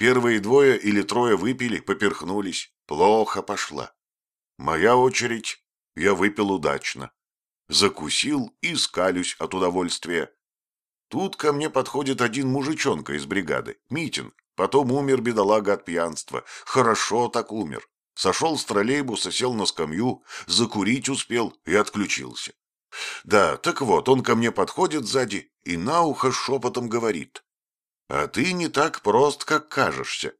Первые двое или трое выпили, поперхнулись. Плохо пошла. Моя очередь. Я выпил удачно. Закусил и скалюсь от удовольствия. Тут ко мне подходит один мужичонка из бригады, Митин. Потом умер бедолага от пьянства. Хорошо так умер. Сошел с троллейбуса, сел на скамью, закурить успел и отключился. Да, так вот, он ко мне подходит сзади и на ухо шепотом говорит. А ты не так прост, как кажешься.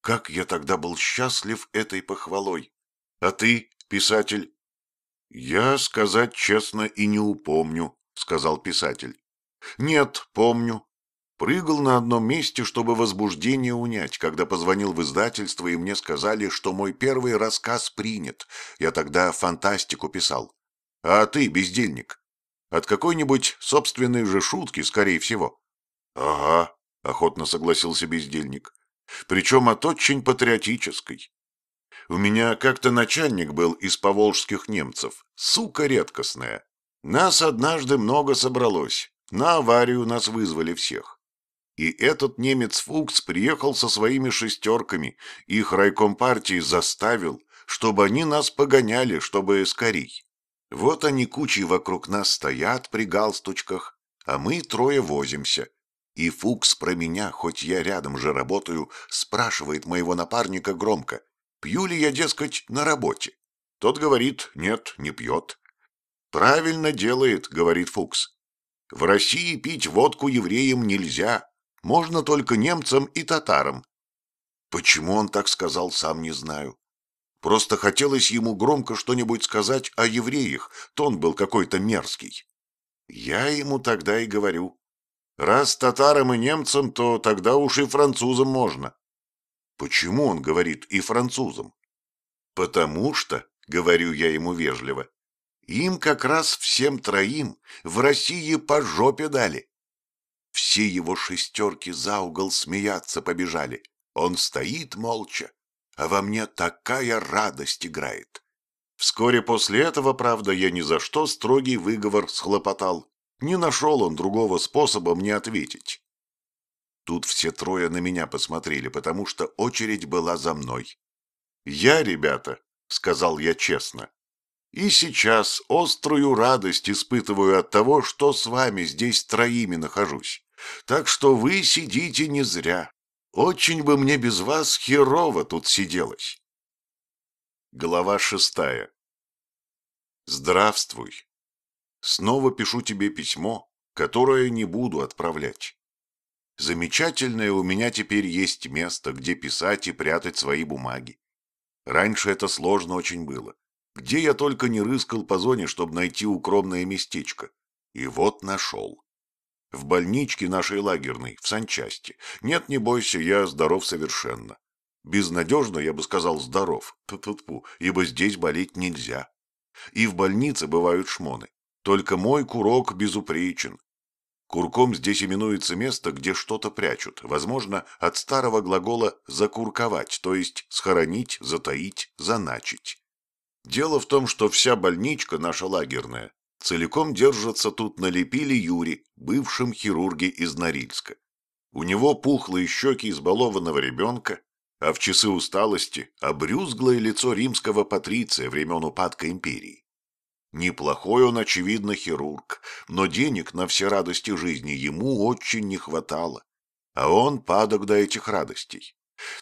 Как я тогда был счастлив этой похвалой. А ты, писатель? Я, сказать честно, и не упомню, сказал писатель. Нет, помню. Прыгал на одном месте, чтобы возбуждение унять, когда позвонил в издательство, и мне сказали, что мой первый рассказ принят. Я тогда фантастику писал. А ты, бездельник, от какой-нибудь собственной же шутки, скорее всего. Ага, охотно согласился бездельник. Причем от очень патриотической. У меня как-то начальник был из поволжских немцев, сука редкостная. Нас однажды много собралось, на аварию нас вызвали всех. И этот немец Фукс приехал со своими шестерками, их райком партии заставил, чтобы они нас погоняли, чтобы скорей. Вот они кучей вокруг нас стоят при галстучках, а мы трое возимся. И Фукс про меня, хоть я рядом же работаю, спрашивает моего напарника громко, пью ли я, дескать, на работе. Тот говорит, нет, не пьет. Правильно делает, говорит Фукс. В России пить водку евреям нельзя, можно только немцам и татарам. Почему он так сказал, сам не знаю. Просто хотелось ему громко что-нибудь сказать о евреях, тон был какой-то мерзкий. Я ему тогда и говорю. Раз татарам и немцам, то тогда уж и французам можно. Почему он говорит и французам? Потому что, говорю я ему вежливо, им как раз всем троим в России по жопе дали. Все его шестерки за угол смеяться побежали. Он стоит молча, а во мне такая радость играет. Вскоре после этого, правда, я ни за что строгий выговор схлопотал. Не нашел он другого способа мне ответить. Тут все трое на меня посмотрели, потому что очередь была за мной. «Я, ребята», — сказал я честно, — «и сейчас острую радость испытываю от того, что с вами здесь троими нахожусь. Так что вы сидите не зря. Очень бы мне без вас херово тут сиделось. Глава шестая. Здравствуй. Снова пишу тебе письмо, которое не буду отправлять. Замечательное у меня теперь есть место, где писать и прятать свои бумаги. Раньше это сложно очень было. Где я только не рыскал по зоне, чтобы найти укромное местечко. И вот нашел. В больничке нашей лагерной, в санчасти. Нет, не бойся, я здоров совершенно. Безнадежно, я бы сказал, здоров. Т -т -ту, ибо здесь болеть нельзя. И в больнице бывают шмоны. Только мой курок безупречен. Курком здесь именуется место, где что-то прячут, возможно, от старого глагола «закурковать», то есть схоронить, затаить, заначить. Дело в том, что вся больничка наша лагерная целиком держатся тут на Лепиле Юре, бывшем хирурге из Норильска. У него пухлые щеки избалованного ребенка, а в часы усталости обрюзглое лицо римского патриция времен упадка империи. Неплохой он, очевидно, хирург, но денег на все радости жизни ему очень не хватало, а он падок до этих радостей.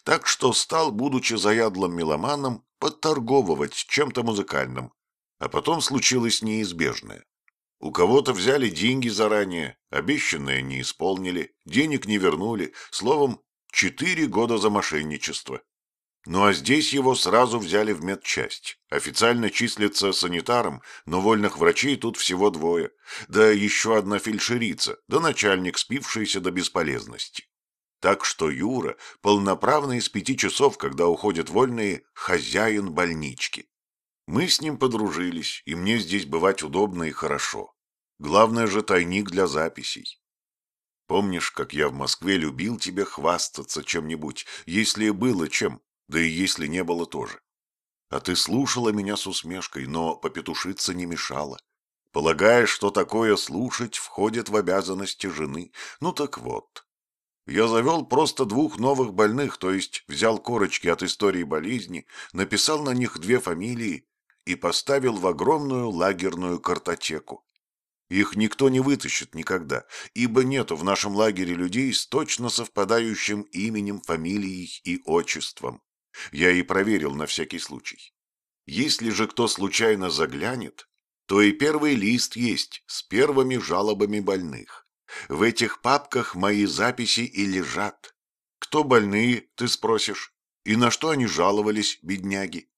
Так что стал, будучи заядлым меломаном, подторговывать чем-то музыкальным, а потом случилось неизбежное. У кого-то взяли деньги заранее, обещанное не исполнили, денег не вернули, словом, четыре года за мошенничество. Ну а здесь его сразу взяли в медчасть. Официально числится санитаром, но вольных врачей тут всего двое. Да еще одна фельдшерица, да начальник, спившийся до бесполезности. Так что Юра, полноправный из пяти часов, когда уходят вольные, хозяин больнички. Мы с ним подружились, и мне здесь бывать удобно и хорошо. Главное же тайник для записей. Помнишь, как я в Москве любил тебе хвастаться чем-нибудь, если было чем, да и если не было тоже. А ты слушала меня с усмешкой, но попетушиться не мешала. Полагая, что такое слушать входит в обязанности жены. Ну так вот. Я завел просто двух новых больных, то есть взял корочки от истории болезни, написал на них две фамилии и поставил в огромную лагерную картотеку. Их никто не вытащит никогда, ибо нету в нашем лагере людей с точно совпадающим именем, фамилией и отчеством. Я и проверил на всякий случай. Если же кто случайно заглянет, то и первый лист есть с первыми жалобами больных. В этих папках мои записи и лежат. Кто больные, ты спросишь? И на что они жаловались, бедняги?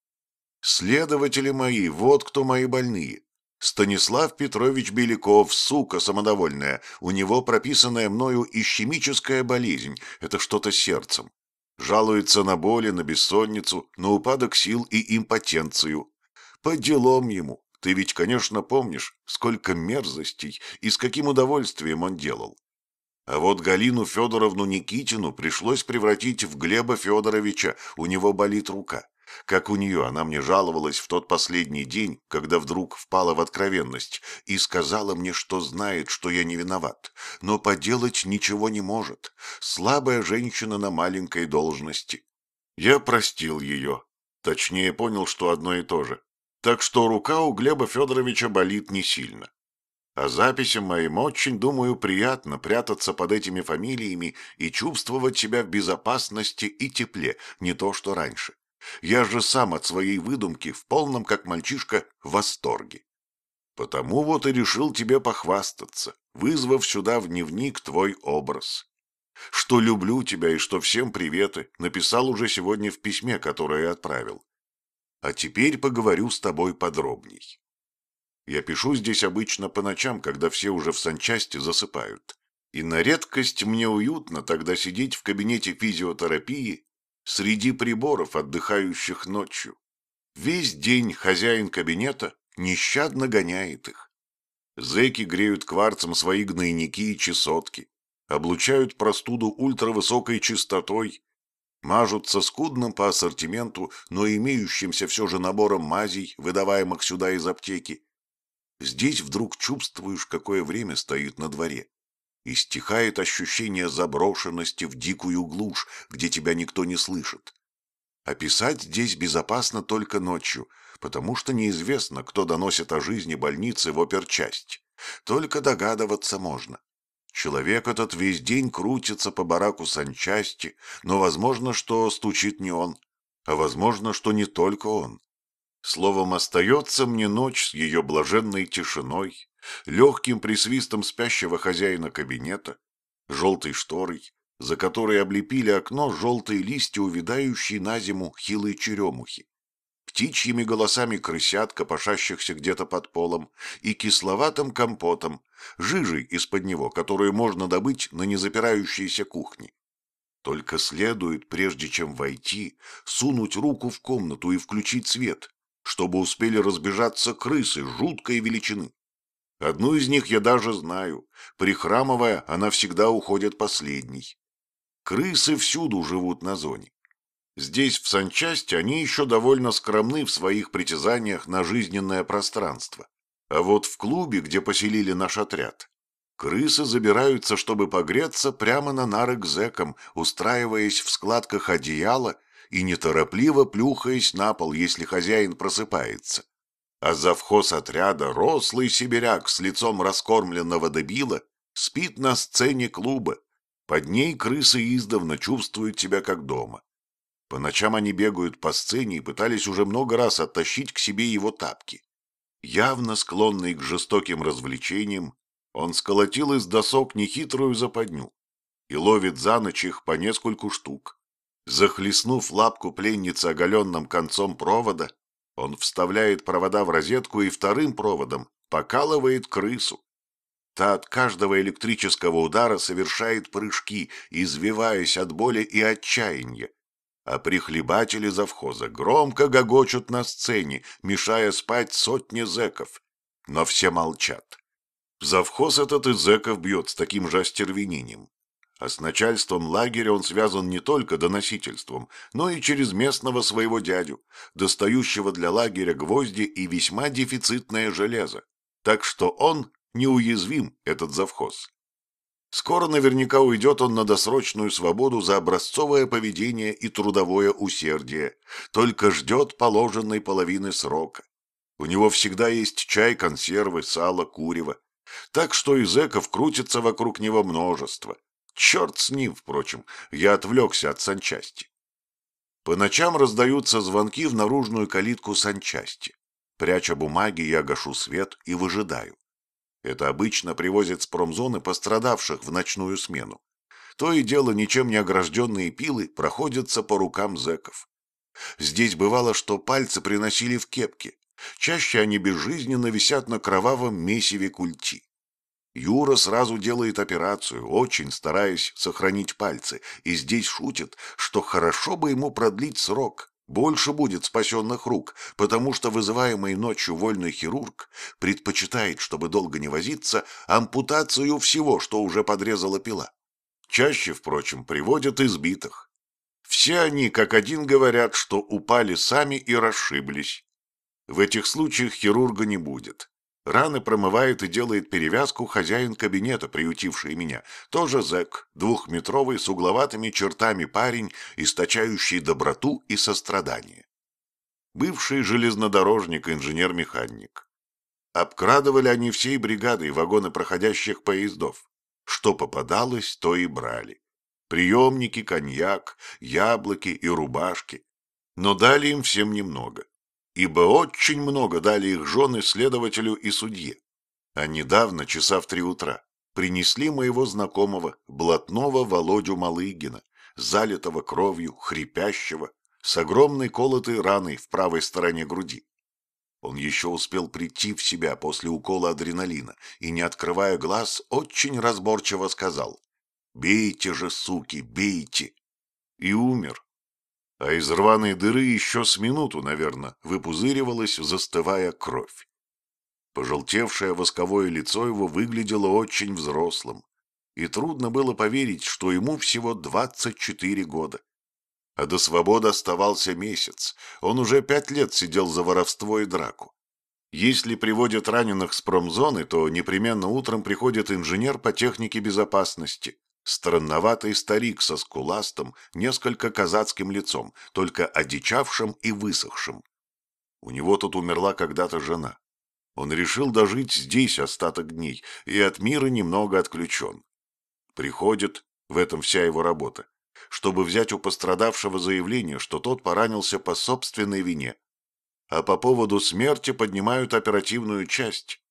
Следователи мои, вот кто мои больные. Станислав Петрович Беляков, сука самодовольная, у него прописанная мною ищемическая болезнь, это что-то сердцем. Жалуется на боли, на бессонницу, на упадок сил и импотенцию. По делам ему. Ты ведь, конечно, помнишь, сколько мерзостей и с каким удовольствием он делал. А вот Галину Федоровну Никитину пришлось превратить в Глеба Федоровича, у него болит рука. Как у нее она мне жаловалась в тот последний день, когда вдруг впала в откровенность и сказала мне, что знает, что я не виноват, но поделать ничего не может. Слабая женщина на маленькой должности. Я простил ее. Точнее, понял, что одно и то же. Так что рука у Глеба Федоровича болит не сильно. А записям моим очень, думаю, приятно прятаться под этими фамилиями и чувствовать себя в безопасности и тепле, не то что раньше. Я же сам от своей выдумки в полном, как мальчишка, восторге. Потому вот и решил тебе похвастаться, вызвав сюда в дневник твой образ. Что люблю тебя и что всем приветы, написал уже сегодня в письме, которое отправил. А теперь поговорю с тобой подробней. Я пишу здесь обычно по ночам, когда все уже в санчасти засыпают. И на редкость мне уютно тогда сидеть в кабинете физиотерапии среди приборов, отдыхающих ночью. Весь день хозяин кабинета нещадно гоняет их. Зэки греют кварцем свои гнойники и чесотки, облучают простуду ультравысокой частотой, мажутся скудным по ассортименту, но имеющимся все же набором мазей, выдаваемых сюда из аптеки. Здесь вдруг чувствуешь, какое время стоит на дворе и стихает ощущение заброшенности в дикую глушь, где тебя никто не слышит. Описать здесь безопасно только ночью, потому что неизвестно, кто доносит о жизни больницы в оперчасть. Только догадываться можно. Человек этот весь день крутится по бараку санчасти, но возможно, что стучит не он, а возможно, что не только он. Словом, остается мне ночь с ее блаженной тишиной, легким присвистом спящего хозяина кабинета, желтой шторой, за которой облепили окно желтые листья, увядающие на зиму хилые черемухи, птичьими голосами крысят, копошащихся где-то под полом, и кисловатым компотом, жижей из-под него, которую можно добыть на незапирающейся кухне. Только следует, прежде чем войти, сунуть руку в комнату и включить свет, чтобы успели разбежаться крысы жуткой величины. Одну из них я даже знаю. Прихрамывая, она всегда уходит последней. Крысы всюду живут на зоне. Здесь, в санчасти, они еще довольно скромны в своих притязаниях на жизненное пространство. А вот в клубе, где поселили наш отряд, крысы забираются, чтобы погреться прямо на нары к зэкам, устраиваясь в складках одеяла и неторопливо плюхаясь на пол, если хозяин просыпается а завхоз отряда, рослый сибиряк с лицом раскормленного дебила, спит на сцене клуба. Под ней крысы издавна чувствуют себя как дома. По ночам они бегают по сцене и пытались уже много раз оттащить к себе его тапки. Явно склонный к жестоким развлечениям, он сколотил из досок нехитрую западню и ловит за ночь их по нескольку штук. Захлестнув лапку пленницы оголенным концом провода, он вставляет провода в розетку и вторым проводом покалывает крысу. Та от каждого электрического удара совершает прыжки, извиваясь от боли и отчаяния. А прихлебатели завхоза громко гогочут на сцене, мешая спать сотни зэков. Но все молчат. Завхоз этот и зэков бьет с таким же остервенением. А с начальством лагеря он связан не только доносительством, но и через местного своего дядю, достающего для лагеря гвозди и весьма дефицитное железо. Так что он неуязвим, этот завхоз. Скоро наверняка уйдет он на досрочную свободу за образцовое поведение и трудовое усердие, только ждет положенной половины срока. У него всегда есть чай, консервы, сало, курево. Так что и зэков крутится вокруг него множество. Черт с ним, впрочем, я отвлекся от санчасти. По ночам раздаются звонки в наружную калитку санчасти. Пряча бумаги, я гашу свет и выжидаю. Это обычно привозят с промзоны пострадавших в ночную смену. То и дело ничем не огражденные пилы проходятся по рукам зэков. Здесь бывало, что пальцы приносили в кепки. Чаще они безжизненно висят на кровавом месиве культи. Юра сразу делает операцию, очень стараясь сохранить пальцы, и здесь шутит, что хорошо бы ему продлить срок, больше будет спасенных рук, потому что вызываемый ночью вольный хирург предпочитает, чтобы долго не возиться, ампутацию всего, что уже подрезала пила. Чаще, впрочем, приводят избитых. Все они, как один, говорят, что упали сами и расшиблись. В этих случаях хирурга не будет. Раны промывает и делает перевязку хозяин кабинета, приютивший меня. Тоже зэк, двухметровый, с угловатыми чертами парень, источающий доброту и сострадание. Бывший железнодорожник, инженер-механик. Обкрадывали они всей бригадой вагоны проходящих поездов. Что попадалось, то и брали. Приемники, коньяк, яблоки и рубашки. Но дали им всем немного ибо очень много дали их жены следователю и судье. А недавно, часа в три утра, принесли моего знакомого, блатного Володю Малыгина, залитого кровью, хрипящего, с огромной колотой раной в правой стороне груди. Он еще успел прийти в себя после укола адреналина и, не открывая глаз, очень разборчиво сказал «Бейте же, суки, бейте!» и умер, а из рваной дыры еще с минуту, наверное, выпузыривалась, застывая кровь. Пожелтевшее восковое лицо его выглядело очень взрослым, и трудно было поверить, что ему всего 24 года. А до свободы оставался месяц, он уже пять лет сидел за воровство и драку. Если приводят раненых с промзоны, то непременно утром приходит инженер по технике безопасности, Странноватый старик со скуластым, несколько казацким лицом, только одичавшим и высохшим. У него тут умерла когда-то жена. Он решил дожить здесь остаток дней и от мира немного отключен. Приходит, в этом вся его работа, чтобы взять у пострадавшего заявление, что тот поранился по собственной вине. А по поводу смерти поднимают оперативную часть,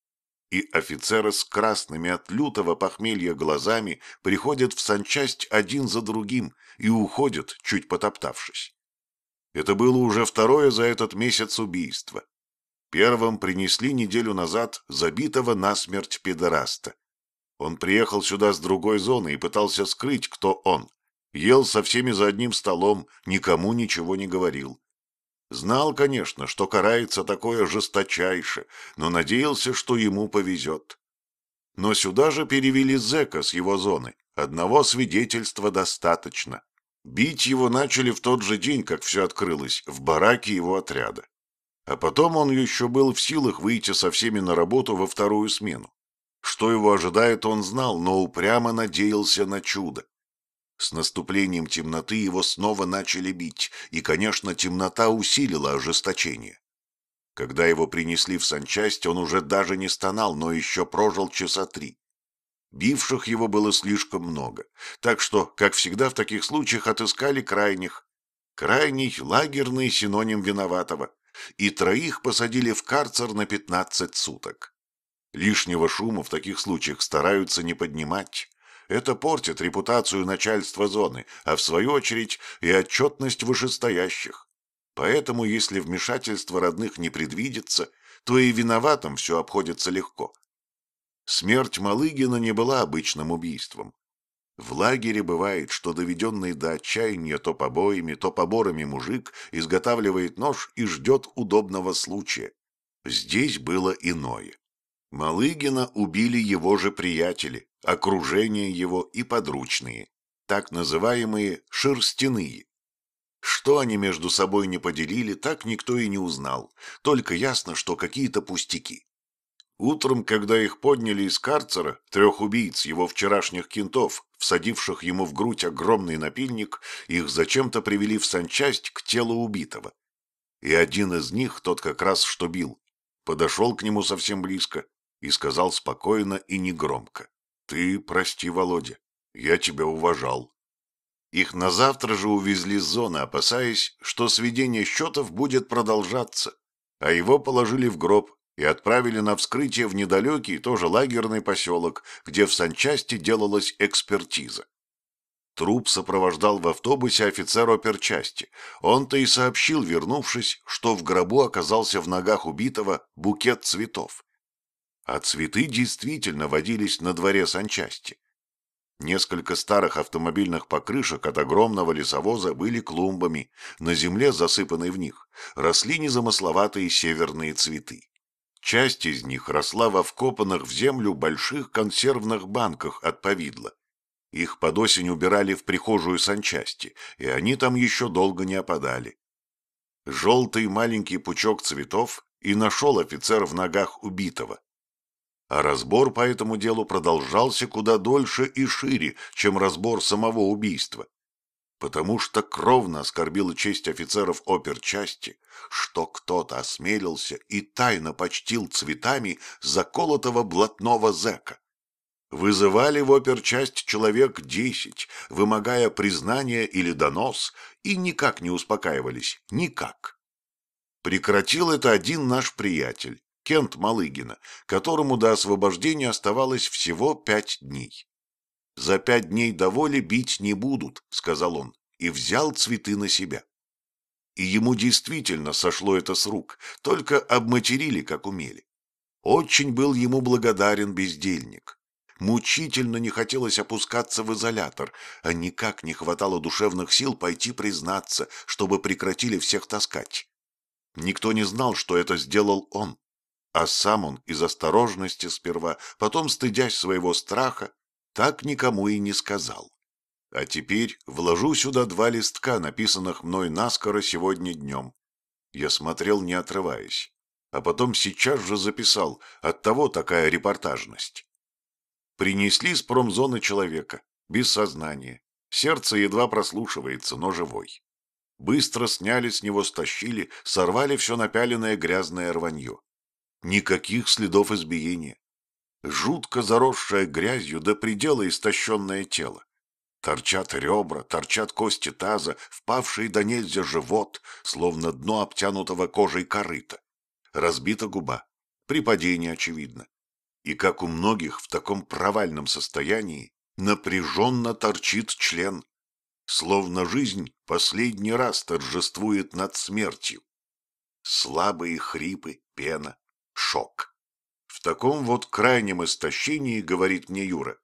и офицеры с красными от лютого похмелья глазами приходят в санчасть один за другим и уходят, чуть потоптавшись. Это было уже второе за этот месяц убийство. Первым принесли неделю назад забитого насмерть педораста. Он приехал сюда с другой зоны и пытался скрыть, кто он. Ел со всеми за одним столом, никому ничего не говорил. Знал, конечно, что карается такое жесточайше, но надеялся, что ему повезет. Но сюда же перевели зэка с его зоны. Одного свидетельства достаточно. Бить его начали в тот же день, как все открылось, в бараке его отряда. А потом он еще был в силах выйти со всеми на работу во вторую смену. Что его ожидает, он знал, но упрямо надеялся на чудо. С наступлением темноты его снова начали бить, и, конечно, темнота усилила ожесточение. Когда его принесли в санчасть, он уже даже не стонал, но еще прожил часа три. Бивших его было слишком много, так что, как всегда в таких случаях, отыскали крайних. Крайний — лагерный синоним виноватого, и троих посадили в карцер на пятнадцать суток. Лишнего шума в таких случаях стараются не поднимать. Это портит репутацию начальства зоны, а в свою очередь и отчетность вышестоящих. Поэтому, если вмешательство родных не предвидится, то и виноватым все обходится легко. Смерть Малыгина не была обычным убийством. В лагере бывает, что доведенный до отчаяния то побоями, то поборами мужик изготавливает нож и ждет удобного случая. Здесь было иное. Малыгина убили его же приятели, окружение его и подручные, так называемые «шерстяные». Что они между собой не поделили, так никто и не узнал, только ясно, что какие-то пустяки. Утром, когда их подняли из карцера, трех убийц, его вчерашних кентов, всадивших ему в грудь огромный напильник, их зачем-то привели в санчасть к телу убитого. И один из них, тот как раз что бил, подошел к нему совсем близко и сказал спокойно и негромко. «Ты прости, Володя, я тебя уважал». Их на завтра же увезли с зоны, опасаясь, что сведение счетов будет продолжаться, а его положили в гроб и отправили на вскрытие в недалекий, тоже лагерный поселок, где в санчасти делалась экспертиза. Труп сопровождал в автобусе офицер оперчасти. Он-то и сообщил, вернувшись, что в гробу оказался в ногах убитого букет цветов. А цветы действительно водились на дворе санчасти. Несколько старых автомобильных покрышек от огромного лесовоза были клумбами, на земле, засыпанной в них, росли незамысловатые северные цветы. Часть из них росла во вкопанных в землю больших консервных банках от повидла. Их под осень убирали в прихожую санчасти, и они там еще долго не опадали. Желтый маленький пучок цветов и нашел офицер в ногах убитого. А разбор по этому делу продолжался куда дольше и шире, чем разбор самого убийства потому что кровно оскорбила честь офицеров оперчасти, что кто-то осмелился и тайно почтил цветами заколотого блатного зэка. Вызывали в оперчасть человек десять, вымогая признание или донос, и никак не успокаивались, никак. Прекратил это один наш приятель, Кент Малыгина, которому до освобождения оставалось всего пять дней. «За пять дней до воли бить не будут», — сказал он, и взял цветы на себя. И ему действительно сошло это с рук, только обматерили, как умели. Очень был ему благодарен бездельник. Мучительно не хотелось опускаться в изолятор, а никак не хватало душевных сил пойти признаться, чтобы прекратили всех таскать. Никто не знал, что это сделал он, а сам он из осторожности сперва, потом, стыдясь своего страха, так никому и не сказал. А теперь вложу сюда два листка, написанных мной наскоро сегодня днем. Я смотрел, не отрываясь. А потом сейчас же записал, оттого такая репортажность. Принесли с промзоны человека, без сознания. Сердце едва прослушивается, но живой. Быстро сняли с него, стащили, сорвали все напяленное грязное рванье. Никаких следов избиения жутко заросшее грязью до предела истощенное тело. Торчат ребра, торчат кости таза, впавшие до нельзя живот, словно дно обтянутого кожей корыта. Разбита губа. При падении очевидно. И как у многих в таком провальном состоянии напряженно торчит член. Словно жизнь последний раз торжествует над смертью. Слабые хрипы, пена, шок. В таком вот крайнем истощении, говорит мне Юра,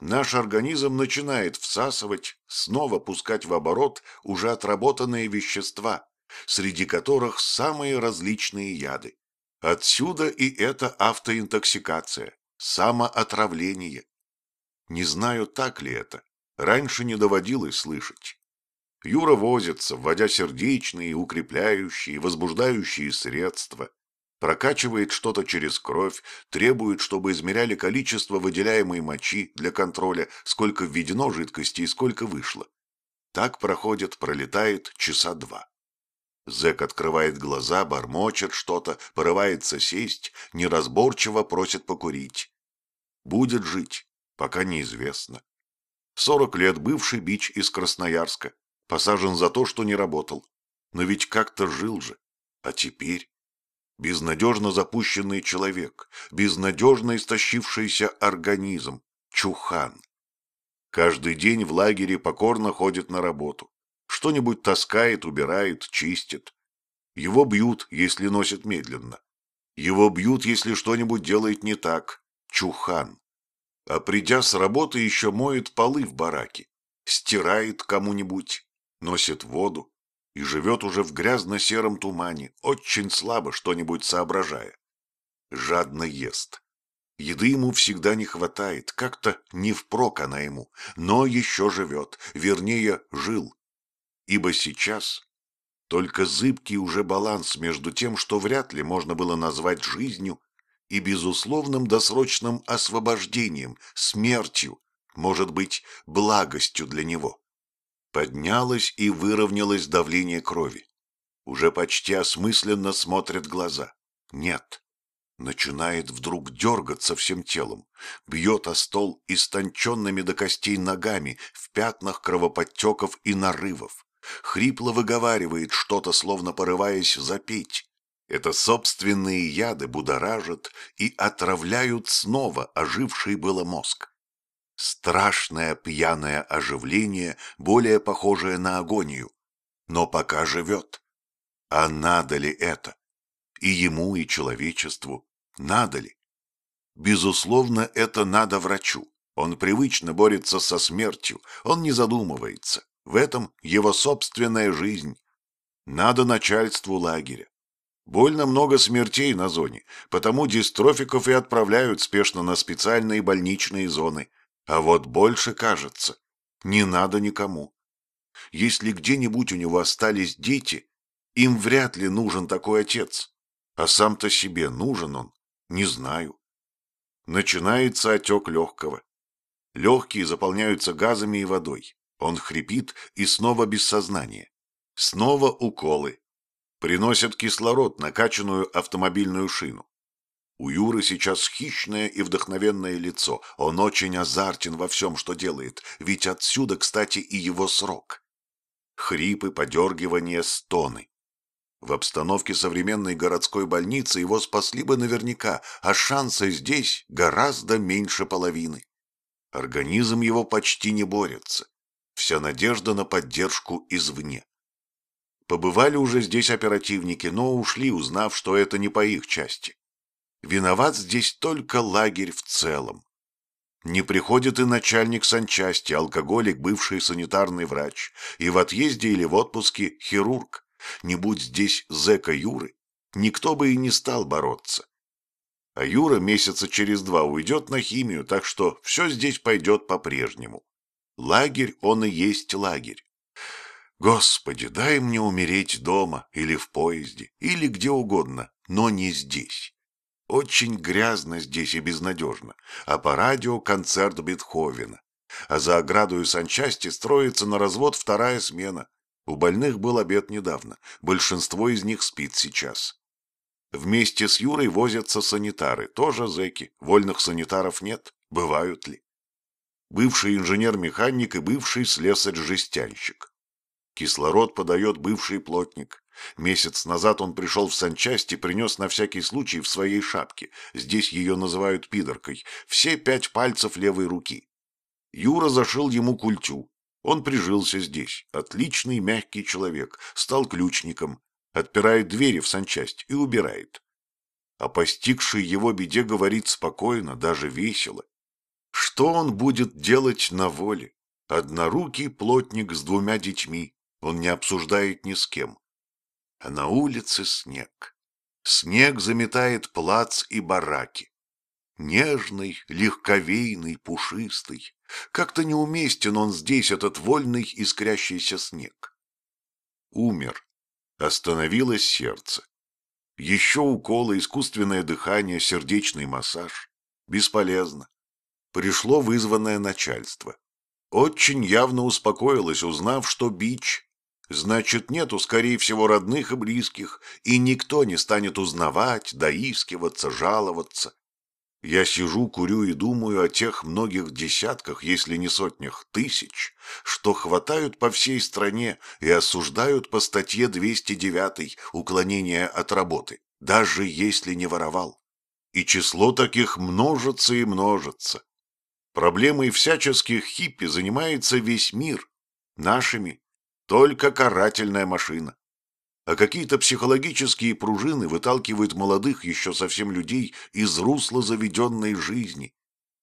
наш организм начинает всасывать, снова пускать в оборот уже отработанные вещества, среди которых самые различные яды. Отсюда и эта автоинтоксикация, самоотравление. Не знаю, так ли это. Раньше не доводилось слышать. Юра возится, вводя сердечные, укрепляющие, возбуждающие средства, прокачивает что-то через кровь, требует, чтобы измеряли количество выделяемой мочи для контроля, сколько введено жидкости и сколько вышло. Так проходит, пролетает часа два. Зэк открывает глаза, бормочет что-то, порывается сесть, неразборчиво просит покурить. Будет жить, пока неизвестно. Сорок лет бывший бич из Красноярска, посажен за то, что не работал. Но ведь как-то жил же. А теперь безнадежно запущенный человек, безнадежно истощившийся организм, чухан. Каждый день в лагере покорно ходит на работу. Что-нибудь таскает, убирает, чистит. Его бьют, если носит медленно. Его бьют, если что-нибудь делает не так. Чухан. А придя с работы, еще моет полы в бараке. Стирает кому-нибудь, носит воду, и живет уже в грязно-сером тумане, очень слабо что-нибудь соображая. Жадно ест. Еды ему всегда не хватает, как-то не впрок она ему, но еще живет, вернее, жил. Ибо сейчас только зыбкий уже баланс между тем, что вряд ли можно было назвать жизнью, и безусловным досрочным освобождением, смертью, может быть, благостью для него. Поднялось и выровнялось давление крови. Уже почти осмысленно смотрят глаза. Нет. Начинает вдруг дергаться всем телом, бьет о стол истонченными до костей ногами в пятнах кровоподтеков и нарывов. Хрипло выговаривает что-то, словно порываясь запеть. Это собственные яды будоражат и отравляют снова оживший было мозг. Страшное пьяное оживление, более похожее на агонию. Но пока живет. А надо ли это? И ему, и человечеству. Надо ли? Безусловно, это надо врачу. Он привычно борется со смертью, он не задумывается. В этом его собственная жизнь. Надо начальству лагеря. Больно много смертей на зоне, потому дистрофиков и отправляют спешно на специальные больничные зоны. А вот больше, кажется, не надо никому. Если где-нибудь у него остались дети, им вряд ли нужен такой отец. А сам-то себе нужен он, не знаю. Начинается отек легкого. Легкие заполняются газами и водой. Он хрипит и снова без сознания. Снова уколы. Приносят кислород, накачанную автомобильную шину. У Юры сейчас хищное и вдохновенное лицо. Он очень азартен во всем, что делает, ведь отсюда, кстати, и его срок. Хрипы, подергивания, стоны. В обстановке современной городской больницы его спасли бы наверняка, а шансы здесь гораздо меньше половины. Организм его почти не борется. Вся надежда на поддержку извне. Побывали уже здесь оперативники, но ушли, узнав, что это не по их части. Виноват здесь только лагерь в целом. Не приходит и начальник санчасти, алкоголик, бывший санитарный врач, и в отъезде или в отпуске хирург. Не будь здесь зэка Юры, никто бы и не стал бороться. А Юра месяца через два уйдет на химию, так что все здесь пойдет по-прежнему. Лагерь он и есть лагерь. Господи, дай мне умереть дома или в поезде, или где угодно, но не здесь. Очень грязно здесь и безнадежно, а по радио концерт Бетховена. А за оградою санчасти строится на развод вторая смена. У больных был обед недавно, большинство из них спит сейчас. Вместе с Юрой возятся санитары, тоже зэки, вольных санитаров нет, бывают ли? Бывший инженер-механик и бывший слесарь-жестянщик. Кислород подает бывший плотник. Месяц назад он пришел в санчасть и принес на всякий случай в своей шапке, здесь ее называют пидоркой, все пять пальцев левой руки. Юра зашил ему культю. Он прижился здесь, отличный мягкий человек, стал ключником, отпирает двери в санчасть и убирает. А постигший его беде говорит спокойно, даже весело. Что он будет делать на воле? Однорукий плотник с двумя детьми, он не обсуждает ни с кем а на улице снег. Снег заметает плац и бараки. Нежный, легковейный, пушистый. Как-то неуместен он здесь, этот вольный искрящийся снег. Умер. Остановилось сердце. Еще уколы, искусственное дыхание, сердечный массаж. Бесполезно. Пришло вызванное начальство. Очень явно успокоилось, узнав, что бич Значит, нету, скорее всего, родных и близких, и никто не станет узнавать, доискиваться, жаловаться. Я сижу, курю и думаю о тех многих десятках, если не сотнях тысяч, что хватают по всей стране и осуждают по статье 209 «Уклонение от работы», даже если не воровал. И число таких множится и множится. Проблемой всяческих хиппи занимается весь мир, нашими только карательная машина. А какие-то психологические пружины выталкивают молодых еще совсем людей из русла заведенной жизни.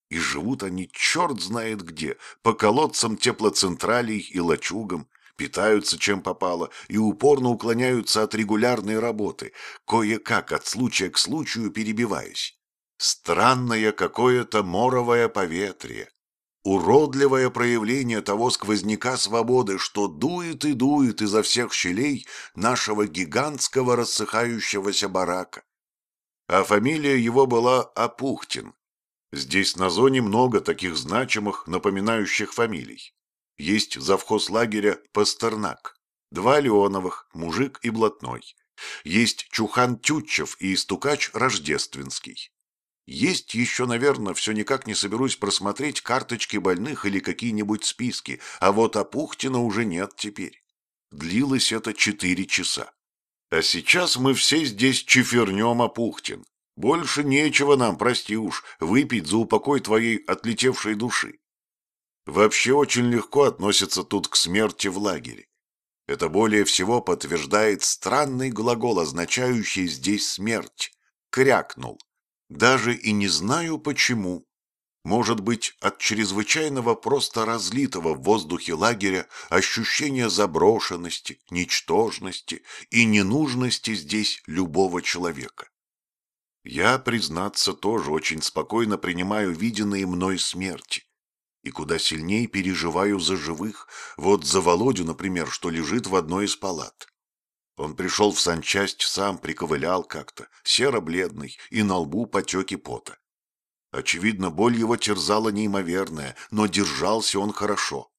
И живут они черт знает где, по колодцам теплоцентралей и лачугам, питаются чем попало и упорно уклоняются от регулярной работы, кое-как от случая к случаю перебиваясь. Странное какое-то моровое поветрие, уродливое проявление того сквозняка свободы, что дует и дует изо всех щелей нашего гигантского рассыхающегося барака. а фамилия его была Апухтин. Здесь на зоне много таких значимых, напоминающих фамилий. Есть завхоз лагеря Пастернак, два Леоновых, мужик и блатной. Есть Чухан Тютчев и Истукач Рождественский. Есть еще, наверное, все никак не соберусь просмотреть карточки больных или какие-нибудь списки, а вот Апухтина уже нет теперь. Длилось это четыре часа. А сейчас мы все здесь чефернем Апухтин. Больше нечего нам, прости уж, выпить за упокой твоей отлетевшей души. Вообще очень легко относятся тут к смерти в лагере. Это более всего подтверждает странный глагол, означающий здесь смерть. Крякнул. Даже и не знаю почему. Может быть, от чрезвычайного просто разлитого в воздухе лагеря ощущения заброшенности, ничтожности и ненужности здесь любого человека. Я, признаться, тоже очень спокойно принимаю виденные мной смерти. И куда сильнее переживаю за живых, вот за Володю, например, что лежит в одной из палат. Он пришел в санчасть сам, приковылял как-то, серо-бледный, и на лбу потеки пота. Очевидно, боль его терзала неимоверная, но держался он хорошо.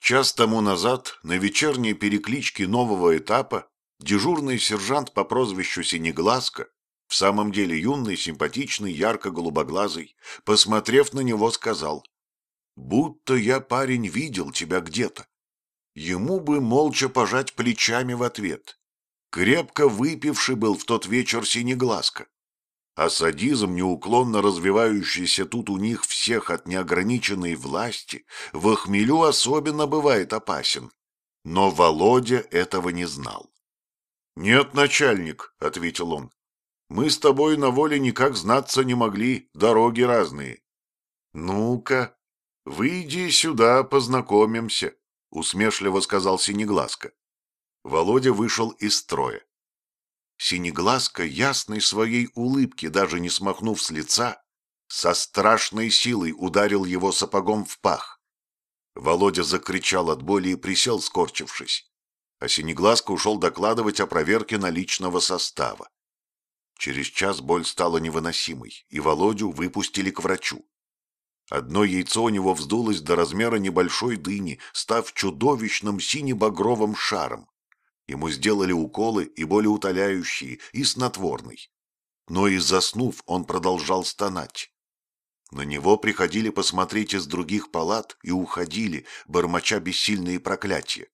Час тому назад, на вечерней перекличке нового этапа, дежурный сержант по прозвищу Синеглазка в самом деле юный, симпатичный, ярко-голубоглазый, посмотрев на него, сказал, «Будто я, парень, видел тебя где-то». Ему бы молча пожать плечами в ответ. Крепко выпивший был в тот вечер синеглазка. А садизм, неуклонно развивающийся тут у них всех от неограниченной власти, в хмелю особенно бывает опасен. Но Володя этого не знал. «Нет, начальник», — ответил он, мы с тобой на воле никак знаться не могли, дороги разные. Ну-ка, выйди сюда, познакомимся, усмешливо сказал Синеглазка. Володя вышел из строя. Синеглазка, ясной своей улыбки, даже не смахнув с лица, со страшной силой ударил его сапогом в пах. Володя закричал от боли и присел, скорчившись. А Синеглазка ушел докладывать о проверке наличного состава. Через час боль стала невыносимой, и Володю выпустили к врачу. Одно яйцо у него вздулось до размера небольшой дыни, став чудовищным сине-багровым шаром. Ему сделали уколы и болеутоляющие, и снотворный. Но и заснув, он продолжал стонать. На него приходили посмотреть из других палат и уходили, бормоча бессильные проклятия.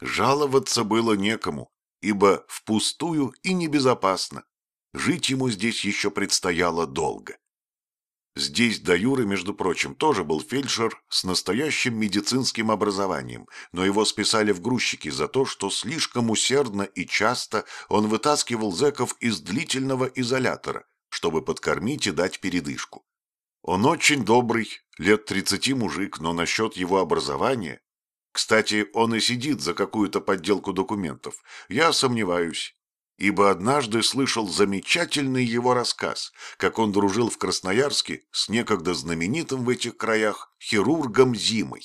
Жаловаться было некому, ибо впустую и небезопасно. Жить ему здесь еще предстояло долго. Здесь до Юры, между прочим, тоже был фельдшер с настоящим медицинским образованием, но его списали в грузчики за то, что слишком усердно и часто он вытаскивал зэков из длительного изолятора, чтобы подкормить и дать передышку. Он очень добрый, лет тридцати мужик, но насчет его образования... Кстати, он и сидит за какую-то подделку документов. Я сомневаюсь ибо однажды слышал замечательный его рассказ, как он дружил в Красноярске с некогда знаменитым в этих краях хирургом Зимой.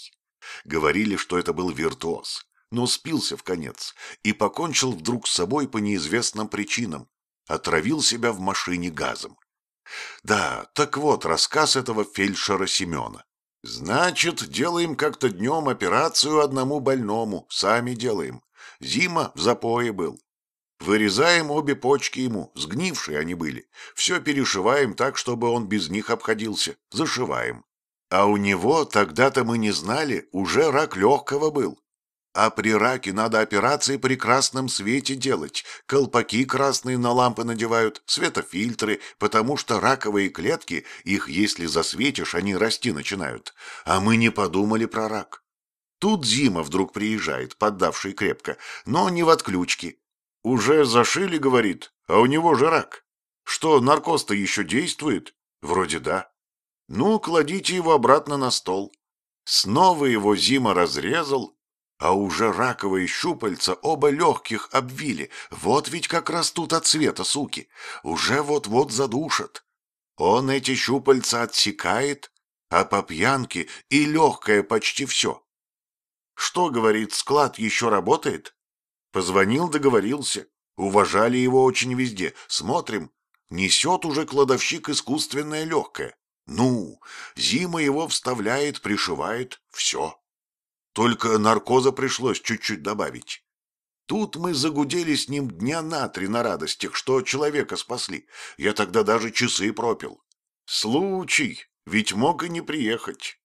Говорили, что это был виртуоз, но спился в конец и покончил вдруг с собой по неизвестным причинам, отравил себя в машине газом. Да, так вот, рассказ этого фельдшера Семена. Значит, делаем как-то днем операцию одному больному, сами делаем. Зима в запое был, Вырезаем обе почки ему, сгнившие они были. Все перешиваем так, чтобы он без них обходился. Зашиваем. А у него, тогда-то мы не знали, уже рак легкого был. А при раке надо операции при красном свете делать. Колпаки красные на лампы надевают, светофильтры, потому что раковые клетки, их если засветишь, они расти начинают. А мы не подумали про рак. Тут Зима вдруг приезжает, поддавший крепко, но не в отключке. «Уже зашили, — говорит, — а у него же рак. Что, наркоз-то еще действует? Вроде да. Ну, кладите его обратно на стол. Снова его Зима разрезал, а уже раковые щупальца оба легких обвили. Вот ведь как растут от цвета, суки. Уже вот-вот задушат. Он эти щупальца отсекает, а по пьянке и легкое почти все. Что, говорит, склад еще работает? Позвонил, договорился. Уважали его очень везде. Смотрим. Несет уже кладовщик искусственное легкое. Ну, Зима его вставляет, пришивает, все. Только наркоза пришлось чуть-чуть добавить. Тут мы загудели с ним дня на три на радостях, что человека спасли. Я тогда даже часы пропил. Случай, ведь мог и не приехать.